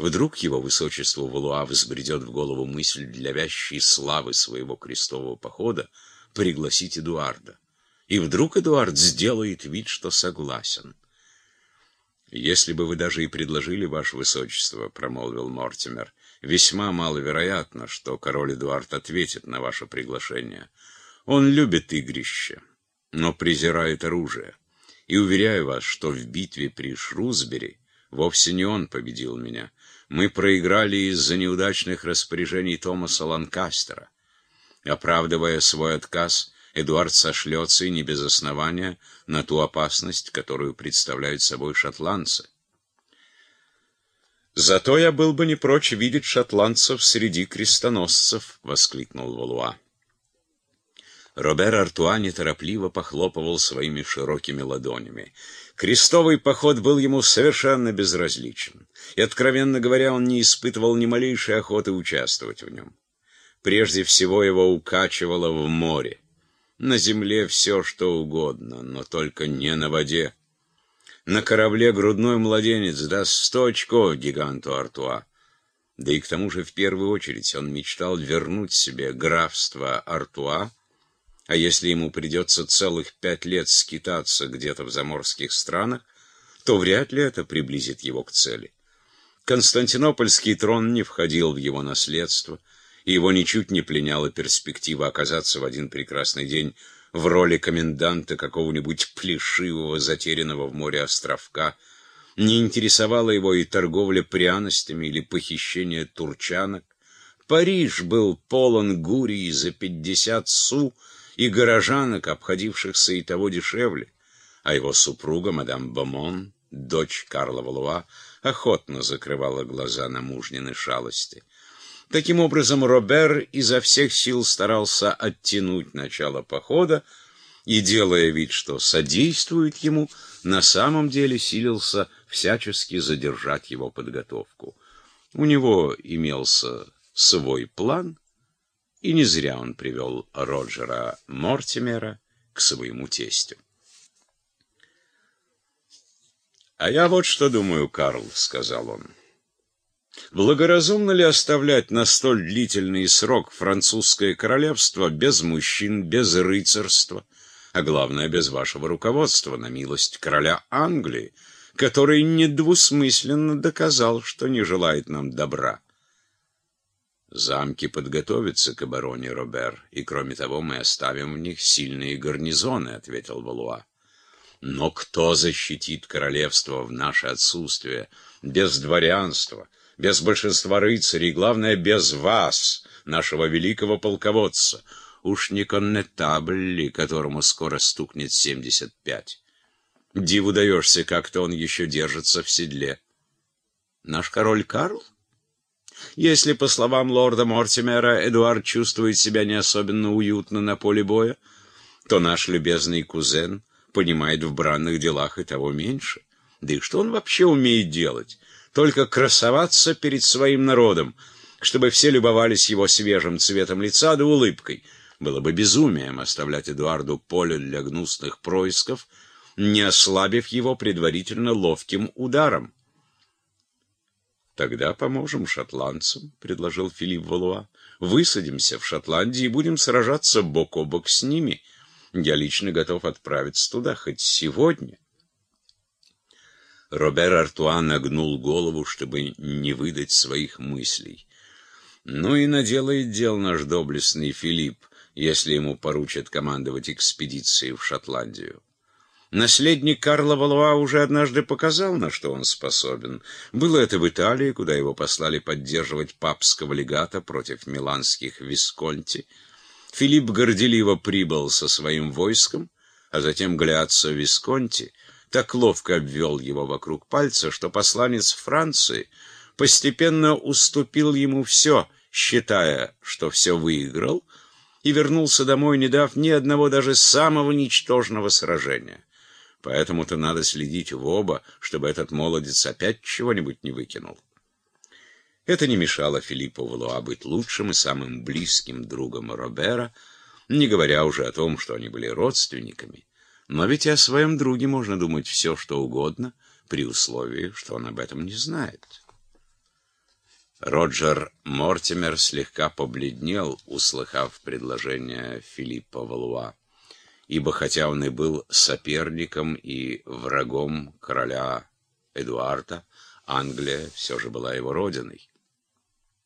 Вдруг его высочеству Валуа взбредет в голову мысль для вящей славы своего крестового похода пригласить Эдуарда. И вдруг Эдуард сделает вид, что согласен. «Если бы вы даже и предложили, ваше высочество», — промолвил Мортимер, — «весьма маловероятно, что король Эдуард ответит на ваше приглашение. Он любит игрище, но презирает оружие. И уверяю вас, что в битве при Шрусбери вовсе не он победил меня. Мы проиграли из-за неудачных распоряжений Томаса Ланкастера. Оправдывая свой отказ, Эдуард сошлется, и не без основания, на ту опасность, которую представляют собой шотландцы. «Зато я был бы не прочь видеть шотландцев среди крестоносцев», — воскликнул Валуа. Робер Артуа неторопливо похлопывал своими широкими ладонями. Крестовый поход был ему совершенно безразличен, и, откровенно говоря, он не испытывал ни малейшей охоты участвовать в нем. Прежде всего его укачивало в море. На земле все, что угодно, но только не на воде. На корабле грудной младенец даст сто очков гиганту Артуа. Да и к тому же в первую очередь он мечтал вернуть себе графство Артуа, а если ему придется целых пять лет скитаться где-то в заморских странах, то вряд ли это приблизит его к цели. Константинопольский трон не входил в его наследство — и его ничуть не пленяла перспектива оказаться в один прекрасный день в роли коменданта какого-нибудь плешивого, затерянного в море островка. Не интересовала его и торговля пряностями или похищение турчанок. Париж был полон гурий за пятьдесят су и горожанок, обходившихся и того дешевле, а его супруга, мадам Бомон, дочь Карла Валуа, охотно закрывала глаза на мужнины шалости. Таким образом, Робер изо всех сил старался оттянуть начало похода и, делая вид, что содействует ему, на самом деле силился всячески задержать его подготовку. У него имелся свой план, и не зря он привел Роджера Мортимера к своему тестю. «А я вот что думаю, Карл», — сказал он. Благоразумно ли оставлять на столь длительный срок французское королевство без мужчин, без рыцарства, а главное, без вашего руководства, на милость короля Англии, который недвусмысленно доказал, что не желает нам добра? Замки подготовятся к обороне, Робер, и, кроме того, мы оставим в них сильные гарнизоны, — ответил Валуа. Но кто защитит королевство в наше отсутствие, без дворянства, — без большинства рыцарей, главное, без вас, нашего великого полководца. Уж не коннетабль которому скоро стукнет семьдесят пять. Диву даешься, как-то он еще держится в седле. Наш король Карл? Если, по словам лорда Мортимера, Эдуард чувствует себя не особенно уютно на поле боя, то наш любезный кузен понимает в бранных делах и того меньше. Да и что он вообще умеет делать? только красоваться перед своим народом, чтобы все любовались его свежим цветом лица да улыбкой. Было бы безумием оставлять Эдуарду поле для гнусных происков, не ослабив его предварительно ловким ударом. «Тогда поможем шотландцам», — предложил Филипп Валуа. «Высадимся в Шотландии и будем сражаться бок о бок с ними. Я лично готов отправиться туда хоть сегодня». Робер Артуа нагнул голову, чтобы не выдать своих мыслей. Ну и наделает дел наш доблестный Филипп, если ему поручат командовать экспедицией в Шотландию. Наследник Карла Валуа уже однажды показал, на что он способен. Было это в Италии, куда его послали поддерживать папского легата против миланских Висконти. Филипп горделиво прибыл со своим войском, а затем Галиаццо Висконти — так ловко обвел его вокруг пальца, что посланец Франции постепенно уступил ему все, считая, что все выиграл, и вернулся домой, не дав ни одного даже самого ничтожного сражения. Поэтому-то надо следить в оба, чтобы этот молодец опять чего-нибудь не выкинул. Это не мешало Филиппу Валуа быть лучшим и самым близким другом Робера, не говоря уже о том, что они были родственниками. Но ведь и о своем друге можно думать все, что угодно, при условии, что он об этом не знает. Роджер Мортимер слегка побледнел, услыхав предложение Филиппа Валуа, ибо хотя он и был соперником и врагом короля Эдуарда, Англия все же была его родиной.